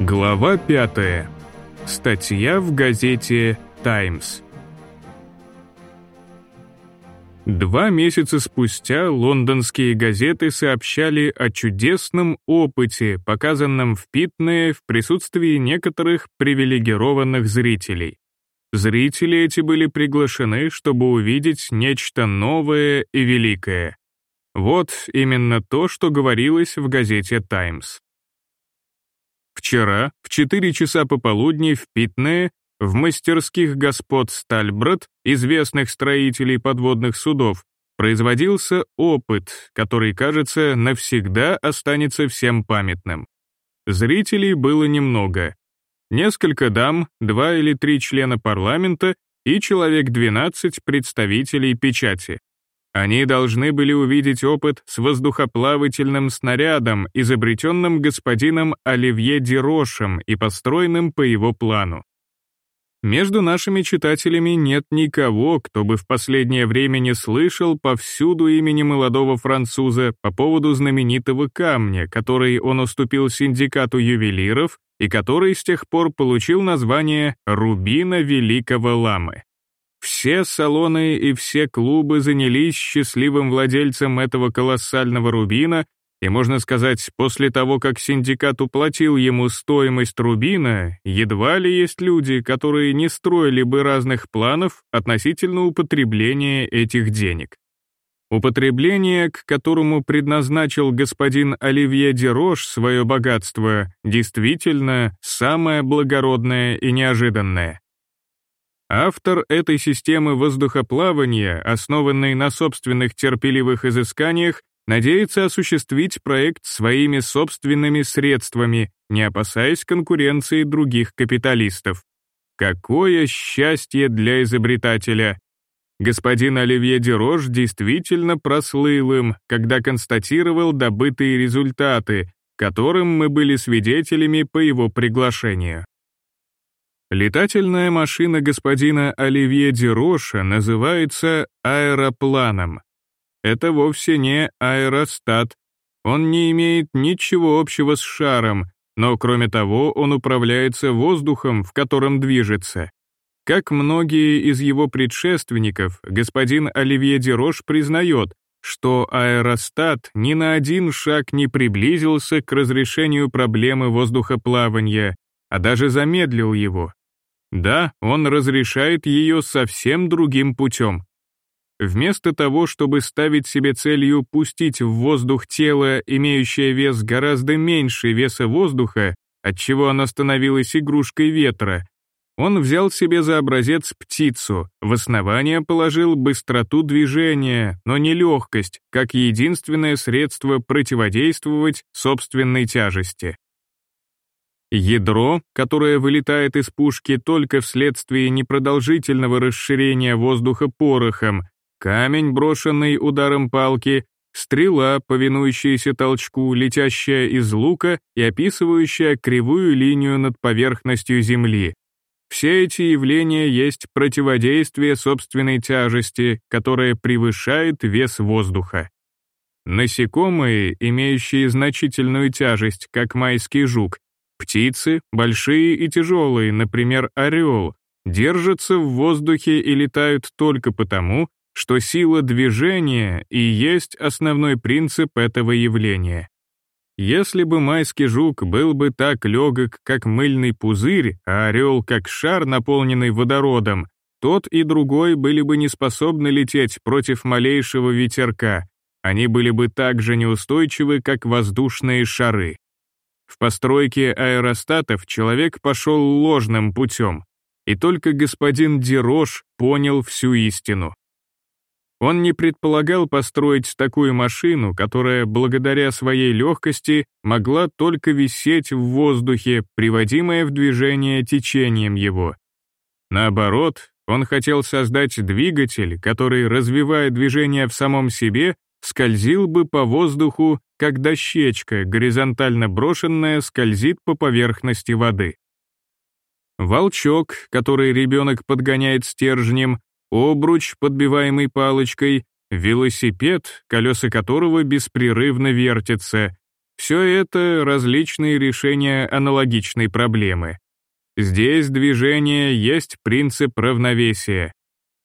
Глава 5. Статья в газете «Таймс». Два месяца спустя лондонские газеты сообщали о чудесном опыте, показанном в Питне в присутствии некоторых привилегированных зрителей. Зрители эти были приглашены, чтобы увидеть нечто новое и великое. Вот именно то, что говорилось в газете «Таймс». Вчера в 4 часа пополудни в Питне в мастерских господ Стальброд, известных строителей подводных судов, производился опыт, который, кажется, навсегда останется всем памятным. Зрителей было немного. Несколько дам, два или три члена парламента и человек 12 представителей печати. Они должны были увидеть опыт с воздухоплавательным снарядом, изобретенным господином Оливье Дерошем и построенным по его плану. Между нашими читателями нет никого, кто бы в последнее время не слышал повсюду имени молодого француза по поводу знаменитого камня, который он уступил синдикату ювелиров и который с тех пор получил название «Рубина Великого Ламы». Все салоны и все клубы занялись счастливым владельцем этого колоссального рубина, и, можно сказать, после того, как синдикат уплатил ему стоимость рубина, едва ли есть люди, которые не строили бы разных планов относительно употребления этих денег. Употребление, к которому предназначил господин Оливье Дерош свое богатство, действительно самое благородное и неожиданное. Автор этой системы воздухоплавания, основанной на собственных терпеливых изысканиях, надеется осуществить проект своими собственными средствами, не опасаясь конкуренции других капиталистов. Какое счастье для изобретателя! Господин Оливье Дерош действительно прослыл им, когда констатировал добытые результаты, которым мы были свидетелями по его приглашению. Летательная машина господина Оливье Дероша называется аэропланом. Это вовсе не аэростат. Он не имеет ничего общего с шаром, но кроме того он управляется воздухом, в котором движется. Как многие из его предшественников, господин Оливье Дерош признает, что аэростат ни на один шаг не приблизился к разрешению проблемы воздухоплавания, а даже замедлил его. Да, он разрешает ее совсем другим путем. Вместо того, чтобы ставить себе целью пустить в воздух тело, имеющее вес гораздо меньше веса воздуха, отчего оно становилось игрушкой ветра, он взял себе за образец птицу, в основание положил быстроту движения, но не легкость, как единственное средство противодействовать собственной тяжести. Ядро, которое вылетает из пушки только вследствие непродолжительного расширения воздуха порохом, камень, брошенный ударом палки, стрела, повинующаяся толчку, летящая из лука и описывающая кривую линию над поверхностью Земли. Все эти явления есть противодействие собственной тяжести, которая превышает вес воздуха. Насекомые, имеющие значительную тяжесть, как майский жук, Птицы, большие и тяжелые, например, орел, держатся в воздухе и летают только потому, что сила движения и есть основной принцип этого явления. Если бы майский жук был бы так легок, как мыльный пузырь, а орел как шар, наполненный водородом, тот и другой были бы не способны лететь против малейшего ветерка, они были бы так же неустойчивы, как воздушные шары. В постройке аэростатов человек пошел ложным путем, и только господин Дерош понял всю истину. Он не предполагал построить такую машину, которая, благодаря своей легкости, могла только висеть в воздухе, приводимая в движение течением его. Наоборот, он хотел создать двигатель, который, развивая движение в самом себе, скользил бы по воздуху, как дощечка, горизонтально брошенная, скользит по поверхности воды. Волчок, который ребенок подгоняет стержнем, обруч, подбиваемый палочкой, велосипед, колеса которого беспрерывно вертятся. Все это различные решения аналогичной проблемы. Здесь движение есть принцип равновесия.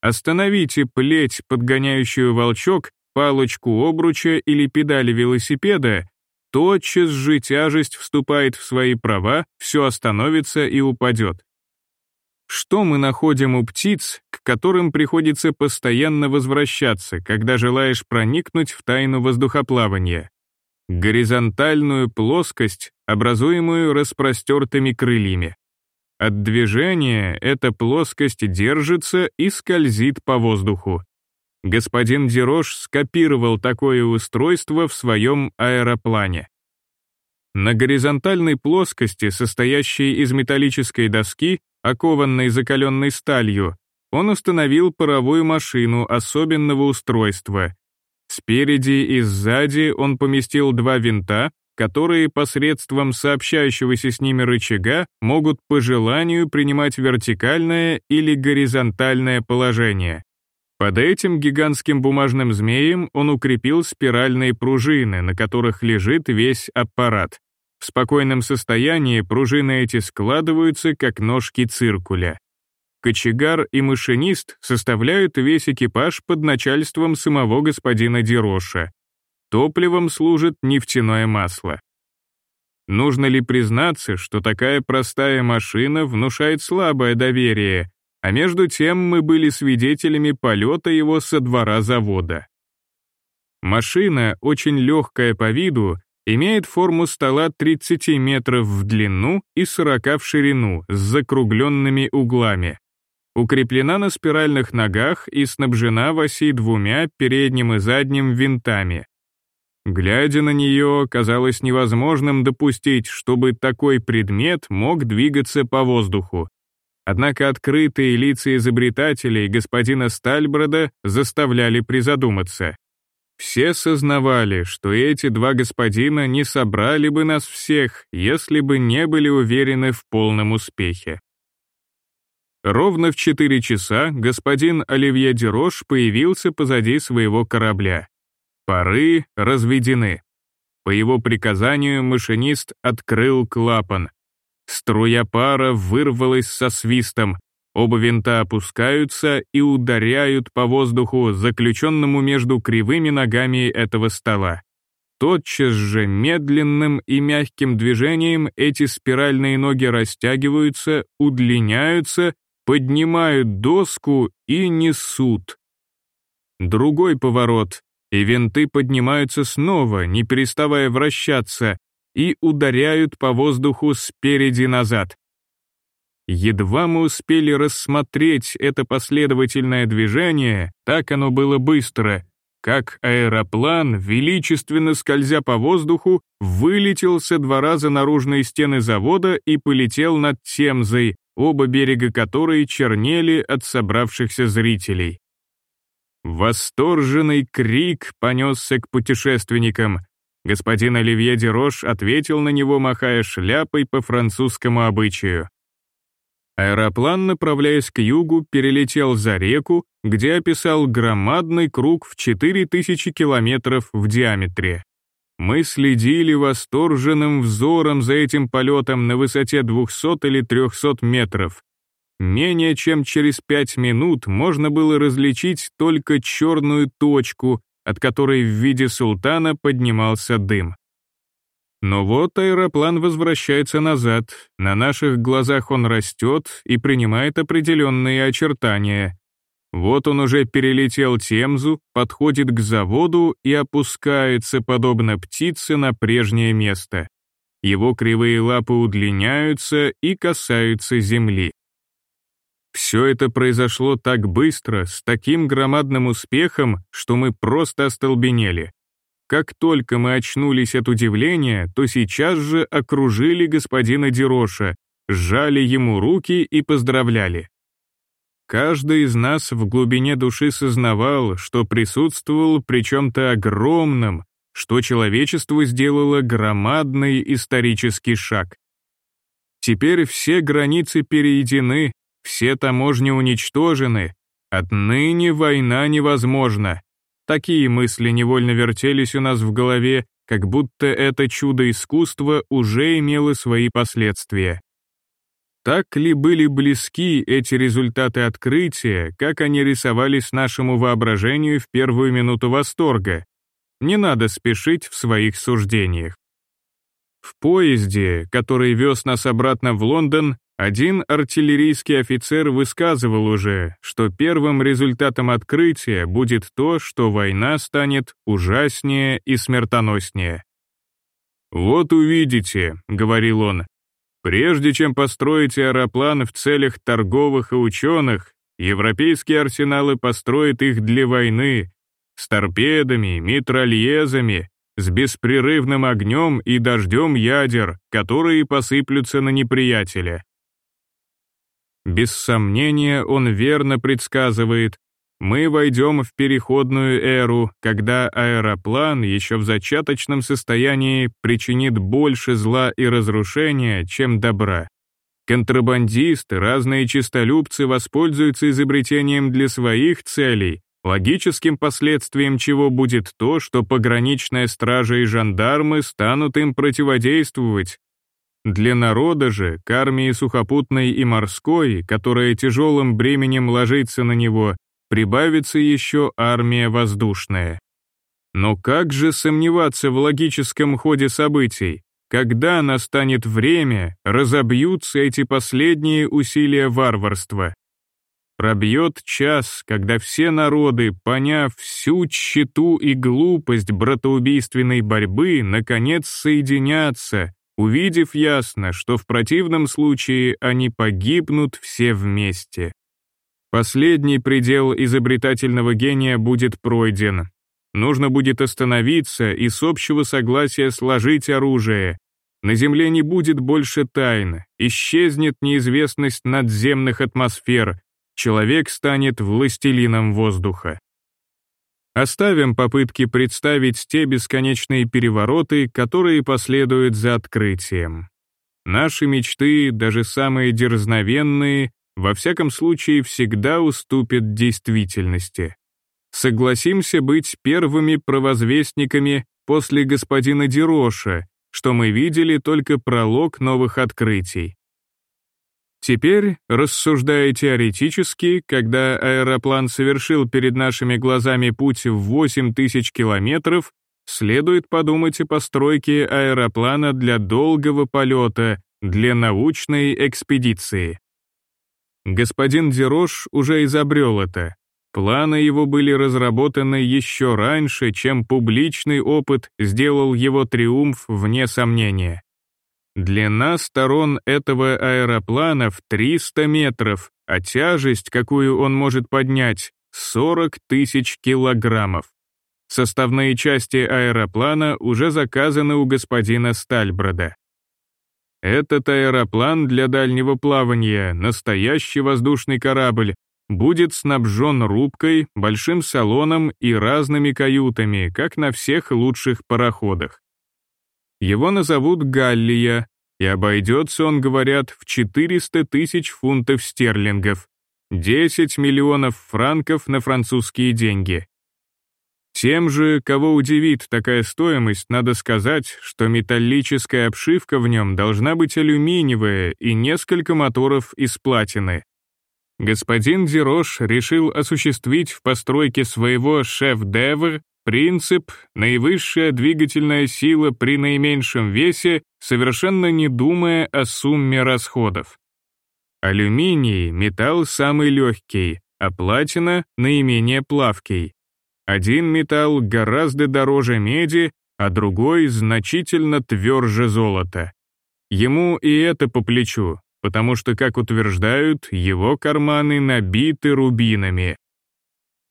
Остановите плеть, подгоняющую волчок, палочку обруча или педали велосипеда, тотчас же тяжесть вступает в свои права, все остановится и упадет. Что мы находим у птиц, к которым приходится постоянно возвращаться, когда желаешь проникнуть в тайну воздухоплавания? Горизонтальную плоскость, образуемую распростертыми крыльями. От движения эта плоскость держится и скользит по воздуху. Господин Дерош скопировал такое устройство в своем аэроплане. На горизонтальной плоскости, состоящей из металлической доски, окованной закаленной сталью, он установил паровую машину особенного устройства. Спереди и сзади он поместил два винта, которые посредством сообщающегося с ними рычага могут по желанию принимать вертикальное или горизонтальное положение. Под этим гигантским бумажным змеем он укрепил спиральные пружины, на которых лежит весь аппарат. В спокойном состоянии пружины эти складываются, как ножки циркуля. Кочегар и машинист составляют весь экипаж под начальством самого господина Дероша. Топливом служит нефтяное масло. Нужно ли признаться, что такая простая машина внушает слабое доверие, а между тем мы были свидетелями полета его со двора завода. Машина, очень легкая по виду, имеет форму стола 30 метров в длину и 40 в ширину с закругленными углами. Укреплена на спиральных ногах и снабжена в оси двумя передним и задним винтами. Глядя на нее, казалось невозможным допустить, чтобы такой предмет мог двигаться по воздуху. Однако открытые лица изобретателей господина Стальброда заставляли призадуматься. Все сознавали, что эти два господина не собрали бы нас всех, если бы не были уверены в полном успехе. Ровно в четыре часа господин Оливье Дерош появился позади своего корабля. Пары разведены. По его приказанию машинист открыл клапан. Струя пара вырвалась со свистом, Оба винта опускаются и ударяют по воздуху, заключенному между кривыми ногами этого стола. Тотчас же медленным и мягким движением эти спиральные ноги растягиваются, удлиняются, поднимают доску и несут. Другой поворот, и винты поднимаются снова, не переставая вращаться, и ударяют по воздуху спереди назад. Едва мы успели рассмотреть это последовательное движение, так оно было быстро, как аэроплан, величественно скользя по воздуху, вылетел со двора за наружные стены завода и полетел над Темзой, оба берега которой чернели от собравшихся зрителей. Восторженный крик понесся к путешественникам. Господин Оливье Дерош ответил на него, махая шляпой по французскому обычаю. Аэроплан, направляясь к югу, перелетел за реку, где описал громадный круг в 4000 километров в диаметре. Мы следили восторженным взором за этим полетом на высоте 200 или 300 метров. Менее чем через пять минут можно было различить только черную точку, от которой в виде султана поднимался дым. Но вот аэроплан возвращается назад, на наших глазах он растет и принимает определенные очертания. Вот он уже перелетел Темзу, подходит к заводу и опускается, подобно птице, на прежнее место. Его кривые лапы удлиняются и касаются земли. Все это произошло так быстро, с таким громадным успехом, что мы просто остолбенели. Как только мы очнулись от удивления, то сейчас же окружили господина Дероша, сжали ему руки и поздравляли. Каждый из нас в глубине души сознавал, что присутствовал при чем-то огромном, что человечество сделало громадный исторический шаг. Теперь все границы перейдены, все таможни уничтожены, отныне война невозможна. Такие мысли невольно вертелись у нас в голове, как будто это чудо искусства уже имело свои последствия. Так ли были близки эти результаты открытия, как они рисовались нашему воображению в первую минуту восторга? Не надо спешить в своих суждениях. В поезде, который вез нас обратно в Лондон, один артиллерийский офицер высказывал уже, что первым результатом открытия будет то, что война станет ужаснее и смертоноснее. «Вот увидите», — говорил он, — «прежде чем построить аэроплан в целях торговых и ученых, европейские арсеналы построят их для войны, с торпедами, митральезами, с беспрерывным огнем и дождем ядер, которые посыплются на неприятеля. Без сомнения, он верно предсказывает, мы войдем в переходную эру, когда аэроплан еще в зачаточном состоянии причинит больше зла и разрушения, чем добра. Контрабандисты, разные чистолюбцы воспользуются изобретением для своих целей, логическим последствием чего будет то, что пограничная стража и жандармы станут им противодействовать, для народа же, к армии сухопутной и морской, которая тяжелым бременем ложится на него, прибавится еще армия воздушная. Но как же сомневаться в логическом ходе событий? Когда настанет время, разобьются эти последние усилия варварства. Пробьет час, когда все народы, поняв всю тщету и глупость братоубийственной борьбы, наконец соединятся, увидев ясно, что в противном случае они погибнут все вместе. Последний предел изобретательного гения будет пройден. Нужно будет остановиться и с общего согласия сложить оружие. На Земле не будет больше тайн, исчезнет неизвестность надземных атмосфер, человек станет властелином воздуха. Оставим попытки представить те бесконечные перевороты, которые последуют за открытием. Наши мечты, даже самые дерзновенные, во всяком случае всегда уступят действительности. Согласимся быть первыми провозвестниками после господина Дероша, что мы видели только пролог новых открытий. Теперь, рассуждая теоретически, когда аэроплан совершил перед нашими глазами путь в 8 тысяч километров, следует подумать о постройке аэроплана для долгого полета, для научной экспедиции. Господин Дерош уже изобрел это. Планы его были разработаны еще раньше, чем публичный опыт сделал его триумф вне сомнения. Длина сторон этого аэроплана в 300 метров, а тяжесть, какую он может поднять, 40 тысяч килограммов. Составные части аэроплана уже заказаны у господина Стальброда. Этот аэроплан для дальнего плавания, настоящий воздушный корабль, будет снабжен рубкой, большим салоном и разными каютами, как на всех лучших пароходах. Его назовут Галлия, и обойдется он, говорят, в 400 тысяч фунтов стерлингов, 10 миллионов франков на французские деньги. Тем же, кого удивит такая стоимость, надо сказать, что металлическая обшивка в нем должна быть алюминиевая и несколько моторов из платины. Господин Зерош решил осуществить в постройке своего шеф-девр Принцип «наивысшая двигательная сила при наименьшем весе», совершенно не думая о сумме расходов. Алюминий — металл самый легкий, а платина — наименее плавкий. Один металл гораздо дороже меди, а другой значительно тверже золота. Ему и это по плечу, потому что, как утверждают, его карманы набиты рубинами.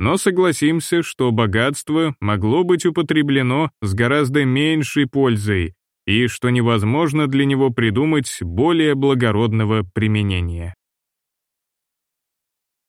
Но согласимся, что богатство могло быть употреблено с гораздо меньшей пользой и что невозможно для него придумать более благородного применения.